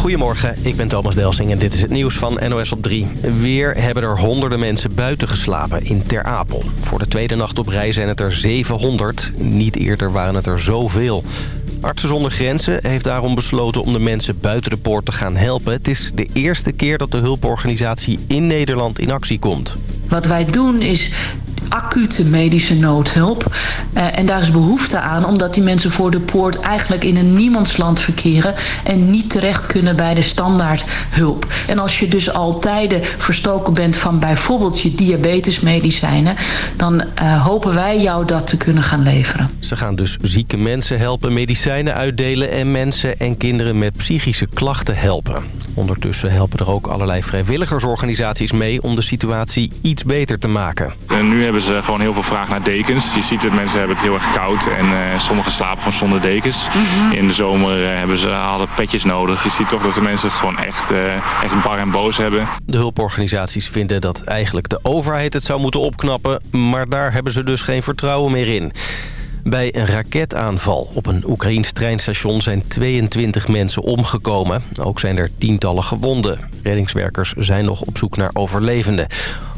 Goedemorgen, ik ben Thomas Delsing en dit is het nieuws van NOS op 3. Weer hebben er honderden mensen buiten geslapen in Ter Apel. Voor de tweede nacht op rij zijn het er 700. Niet eerder waren het er zoveel. Artsen zonder Grenzen heeft daarom besloten om de mensen buiten de poort te gaan helpen. Het is de eerste keer dat de hulporganisatie in Nederland in actie komt. Wat wij doen is acute medische noodhulp. Uh, en daar is behoefte aan omdat die mensen voor de poort eigenlijk in een niemandsland verkeren en niet terecht kunnen bij de standaard hulp. En als je dus al tijden verstoken bent van bijvoorbeeld je diabetesmedicijnen, dan uh, hopen wij jou dat te kunnen gaan leveren. Ze gaan dus zieke mensen helpen, medicijnen uitdelen en mensen en kinderen met psychische klachten helpen. Ondertussen helpen er ook allerlei vrijwilligersorganisaties mee om de situatie iets beter te maken. En nu hebben ze gewoon heel veel vraag naar dekens. Je ziet dat mensen hebben het heel erg koud en uh, sommigen slapen van zonder dekens. Mm -hmm. In de zomer uh, hebben ze hadden petjes nodig. Je ziet toch dat de mensen het gewoon echt, uh, echt bar en boos hebben. De hulporganisaties vinden dat eigenlijk de overheid het zou moeten opknappen. Maar daar hebben ze dus geen vertrouwen meer in. Bij een raketaanval op een Oekraïns treinstation zijn 22 mensen omgekomen. Ook zijn er tientallen gewonden. Reddingswerkers zijn nog op zoek naar overlevenden.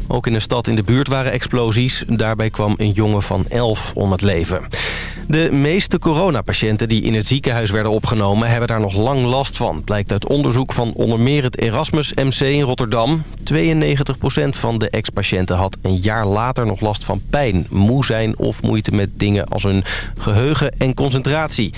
Ook in een stad in de buurt waren explosies. Daarbij kwam een jongen van 11 om het leven. De meeste coronapatiënten die in het ziekenhuis werden opgenomen... hebben daar nog lang last van. Blijkt uit onderzoek van onder meer het Erasmus MC in Rotterdam. 92% van de ex-patiënten had een jaar later nog last van pijn, moe zijn... of moeite met dingen als hun geheugen en concentratie.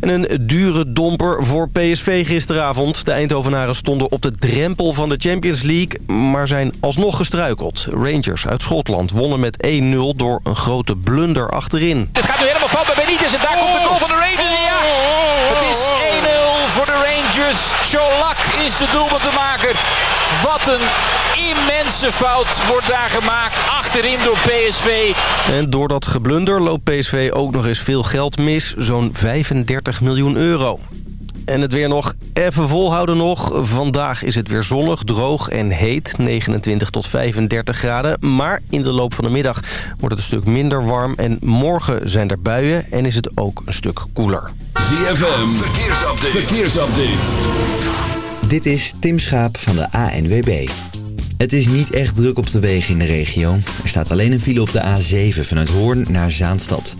En een dure domper voor PSV gisteravond. De Eindhovenaren stonden op de drempel van de Champions League... maar zijn alsnog gestruikeld. Rangers uit Schotland wonnen met 1-0 door een grote blunder achterin. Het gaat nu helemaal van bij Benitez en daar komt de goal van de Rangers. Ja, het is 1-0 voor de Rangers. Cholak is de doelpunt te maken. Wat een immense fout wordt daar gemaakt achterin door PSV. En door dat geblunder loopt PSV ook nog eens veel geld mis. Zo'n 35 miljoen euro. En het weer nog even volhouden nog. Vandaag is het weer zonnig, droog en heet. 29 tot 35 graden. Maar in de loop van de middag wordt het een stuk minder warm. En morgen zijn er buien en is het ook een stuk koeler. ZFM, verkeersupdate. verkeersupdate. Dit is Tim Schaap van de ANWB. Het is niet echt druk op de wegen in de regio. Er staat alleen een file op de A7 vanuit Hoorn naar Zaanstad.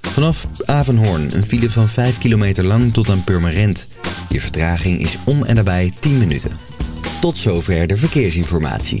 Vanaf Avenhoorn een file van 5 kilometer lang tot aan Purmerend. Je vertraging is om en nabij 10 minuten. Tot zover de verkeersinformatie.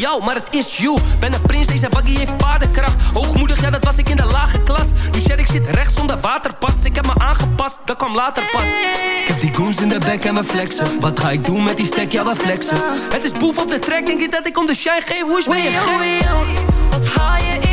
Maar het is you. Ben een prins, deze waggie heeft paardenkracht. Hoogmoedig, ja dat was ik in de lage klas. Nu zeg ik zit rechts zonder waterpas. Ik heb me aangepast, dat kwam later pas. Ik heb die goons in de bek en we flexen. Wat ga ik doen met die stek, ja we flexen. Het is boef op de track, denk je dat ik om de shine geef? Hoe is ben je gek? Wat je in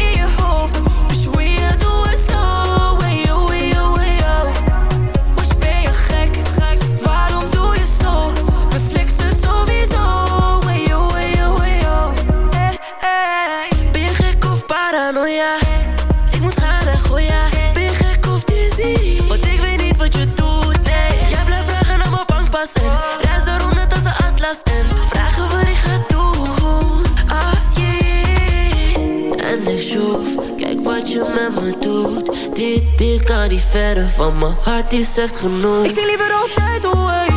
Dit, kan niet verder van mijn hart, is echt genoeg. Ik zie liever altijd away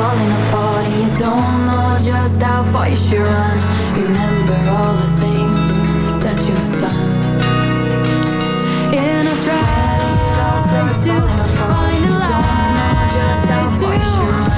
falling apart and you don't know just how far you should run. Remember all the things that you've done. And I tried it all, stay too Find a lie, just how far you should run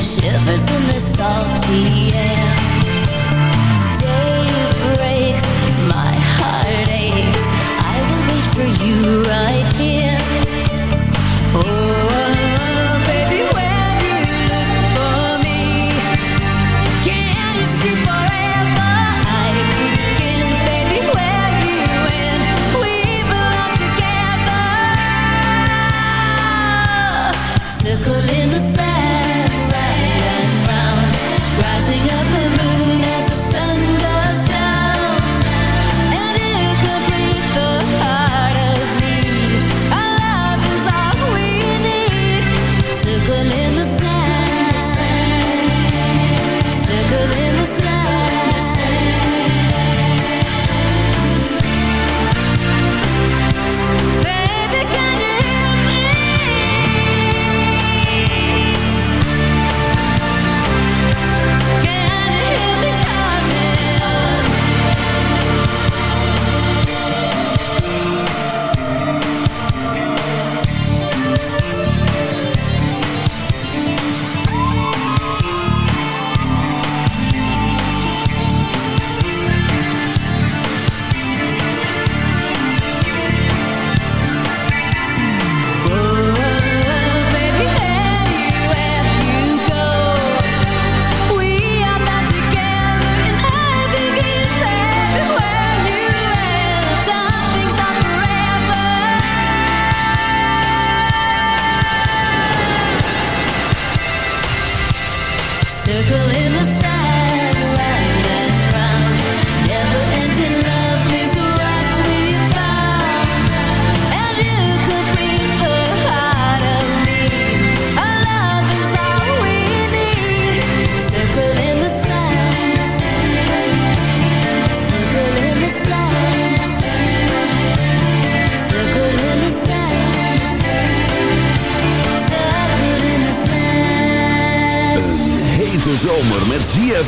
Shivers in the salty air. Day breaks, my heart aches. I will wait for you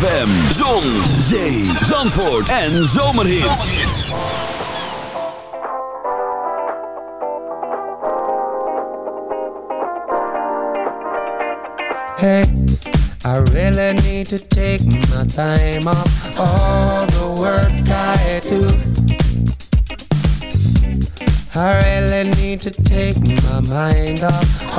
ZFM, Zon, Zee, Zandvoort en Zomerhits. Hey, I really need to take my time off all the work I do. I really need to take my mind off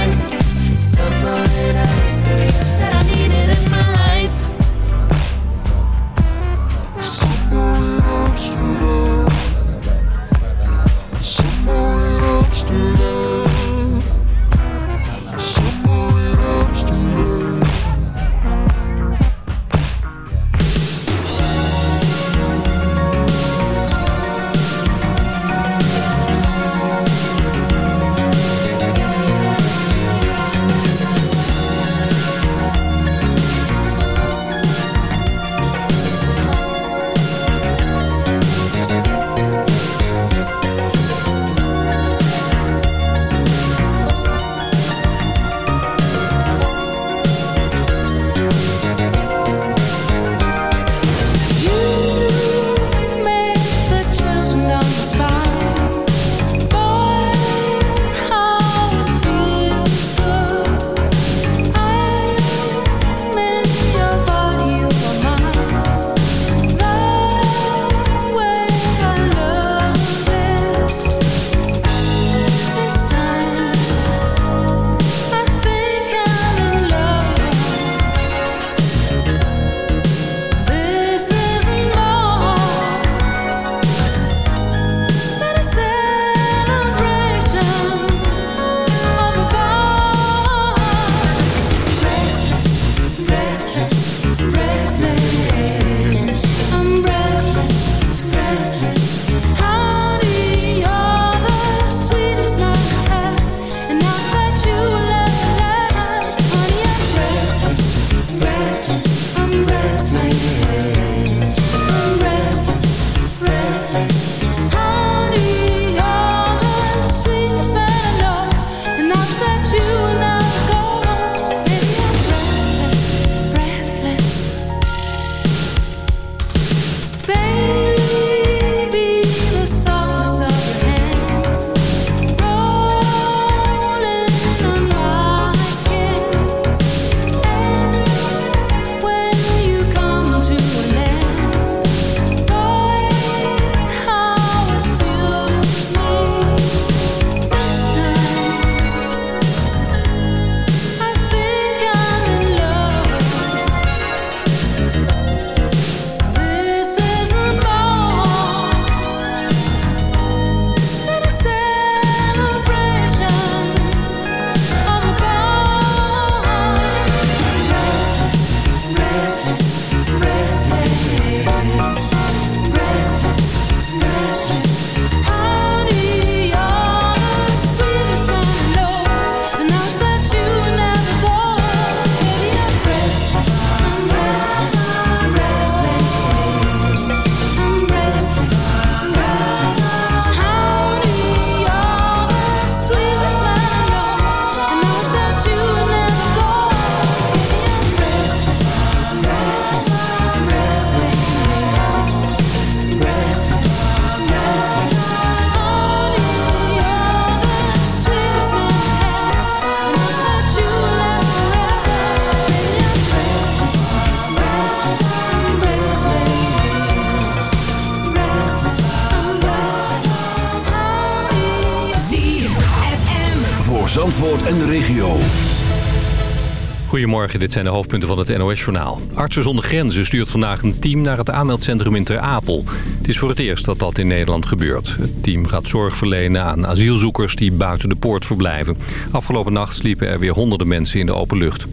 Dit zijn de hoofdpunten van het NOS-journaal. Artsen zonder Grenzen stuurt vandaag een team naar het aanmeldcentrum in Ter Apel. Het is voor het eerst dat dat in Nederland gebeurt. Het team gaat zorg verlenen aan asielzoekers die buiten de poort verblijven. Afgelopen nacht sliepen er weer honderden mensen in de open lucht.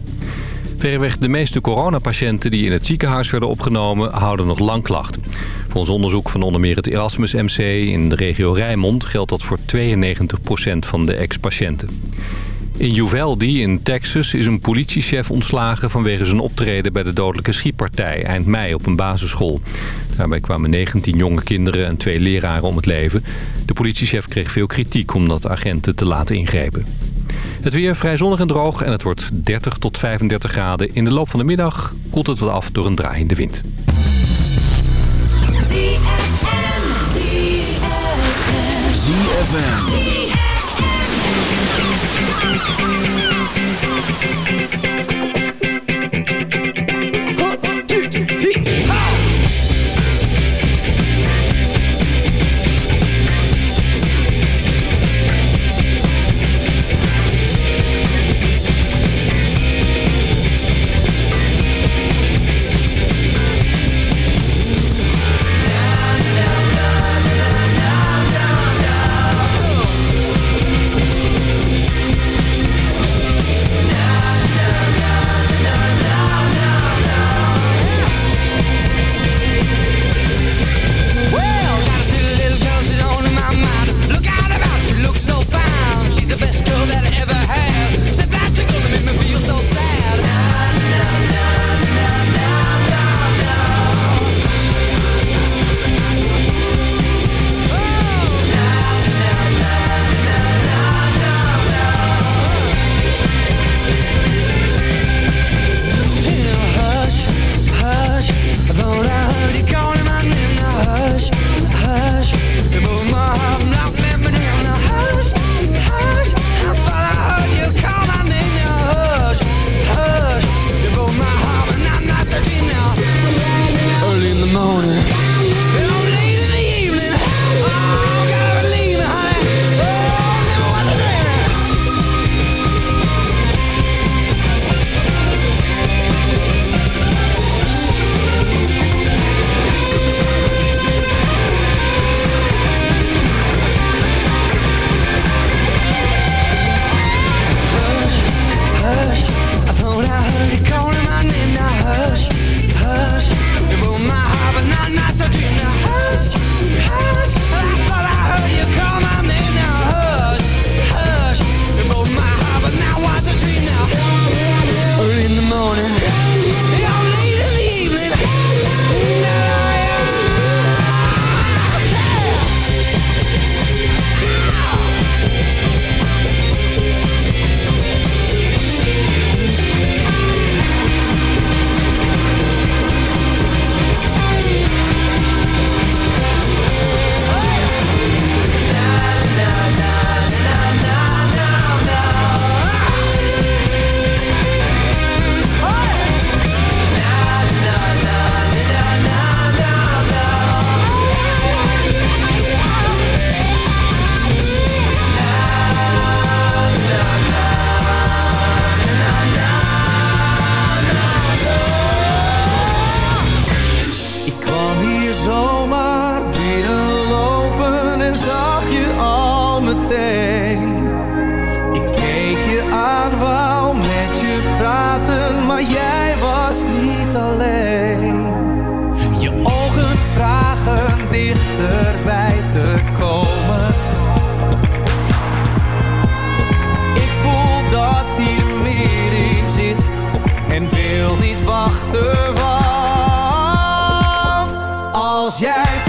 Verreweg de meeste coronapatiënten die in het ziekenhuis werden opgenomen... houden nog lang klachten. Volgens onderzoek van onder meer het Erasmus MC in de regio Rijnmond... geldt dat voor 92% van de ex-patiënten. In Uvalde in Texas is een politiechef ontslagen vanwege zijn optreden bij de dodelijke schietpartij eind mei op een basisschool. Daarbij kwamen 19 jonge kinderen en twee leraren om het leven. De politiechef kreeg veel kritiek omdat agenten te laat ingrepen. Het weer vrij zonnig en droog en het wordt 30 tot 35 graden. In de loop van de middag koelt het wat af door een draaiende wind. Dichterbij te komen. Ik voel dat hier meer in zit en wil niet wachten, want als jij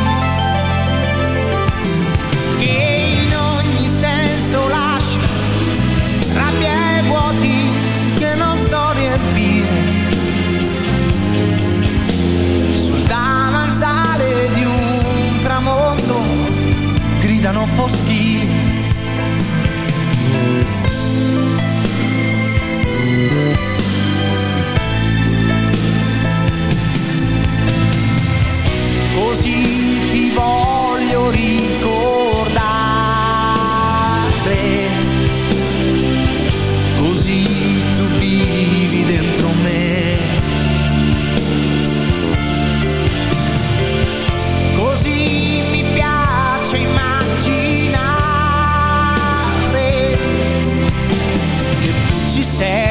ser.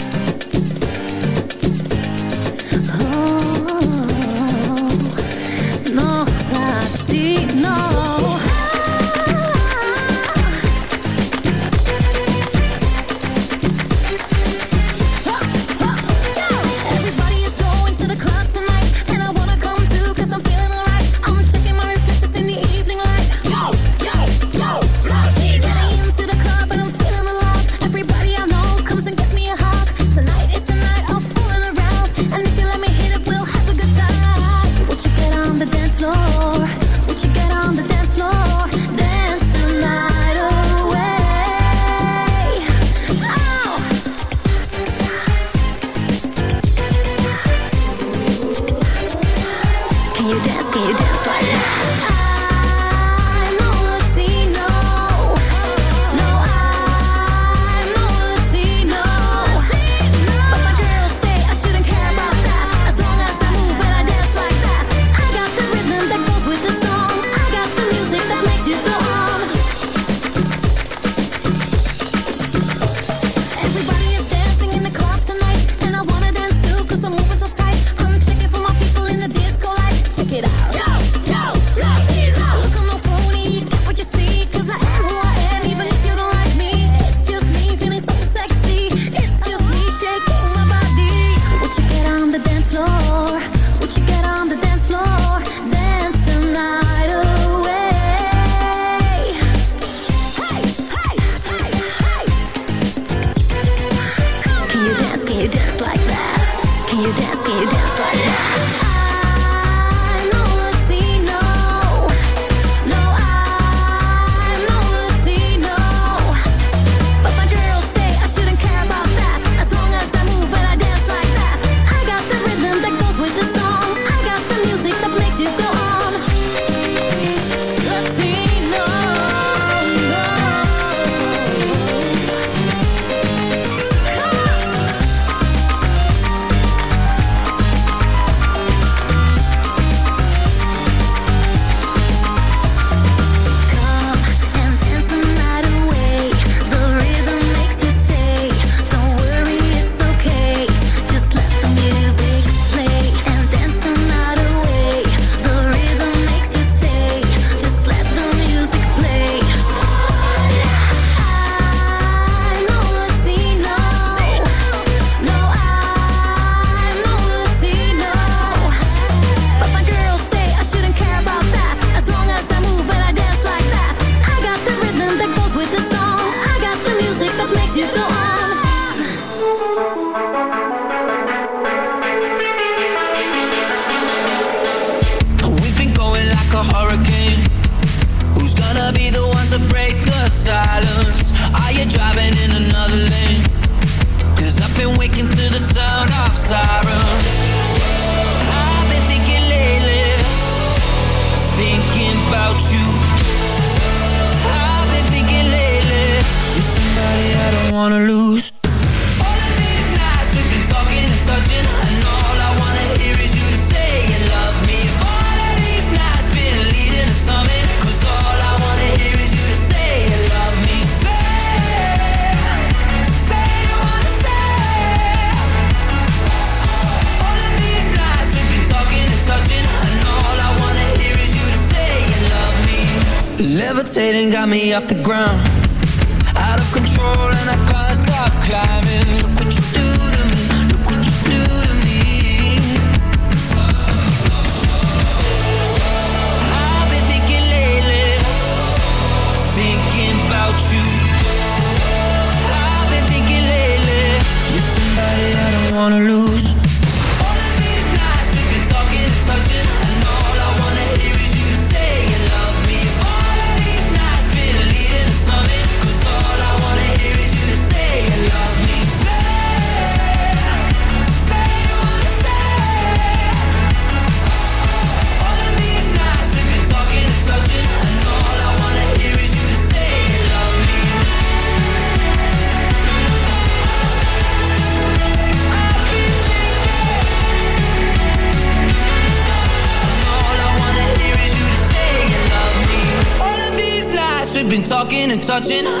Touching,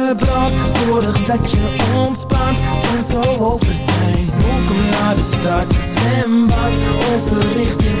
brandt Zorg dat je ontspant, kan zo over zijn. Welkom naar de stad, zwembad Over richting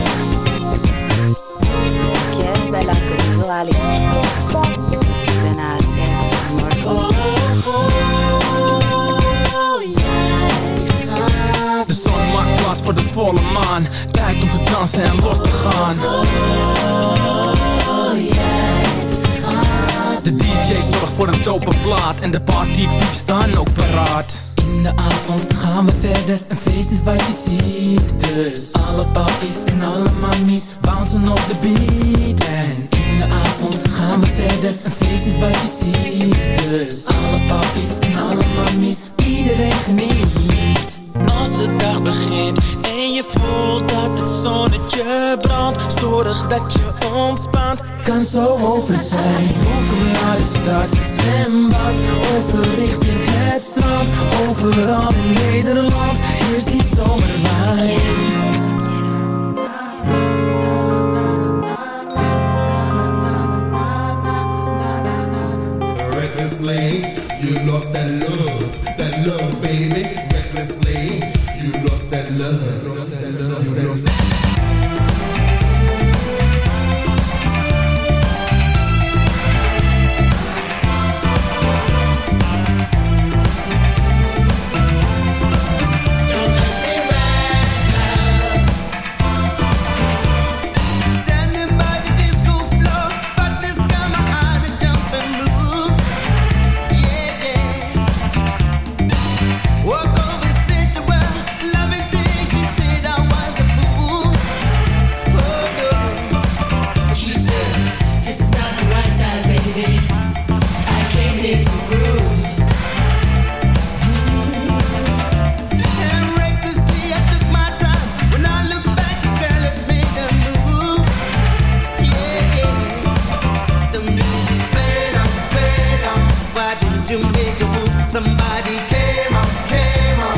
¿Quieres bailar conmigo, Ali? Ven a amor conmigo. De zon maakt plaats voor de volle maan. Tijd om te dansen en los te gaan. De DJ zorgt voor een dope plaat. En de partypieps staan ook paraat in de avond gaan we verder, een feest is wat je ziet Dus alle papies en alle mammies bouncen op de beat. En in de avond gaan we verder, een feest is wat je ziet Dus alle papies en alle mammies, iedereen geniet. Als de dag begint en je voelt dat het zonnetje brandt Zorg dat je ontspant, kan zo over zijn. Welkom naar de stad, zwembad, over richting het strand Overal in Nederland is die zomerwijn Recklessly, you lost that love, that love, baby. Recklessly, you lost that love. you Lost that love. Somebody came up, came on,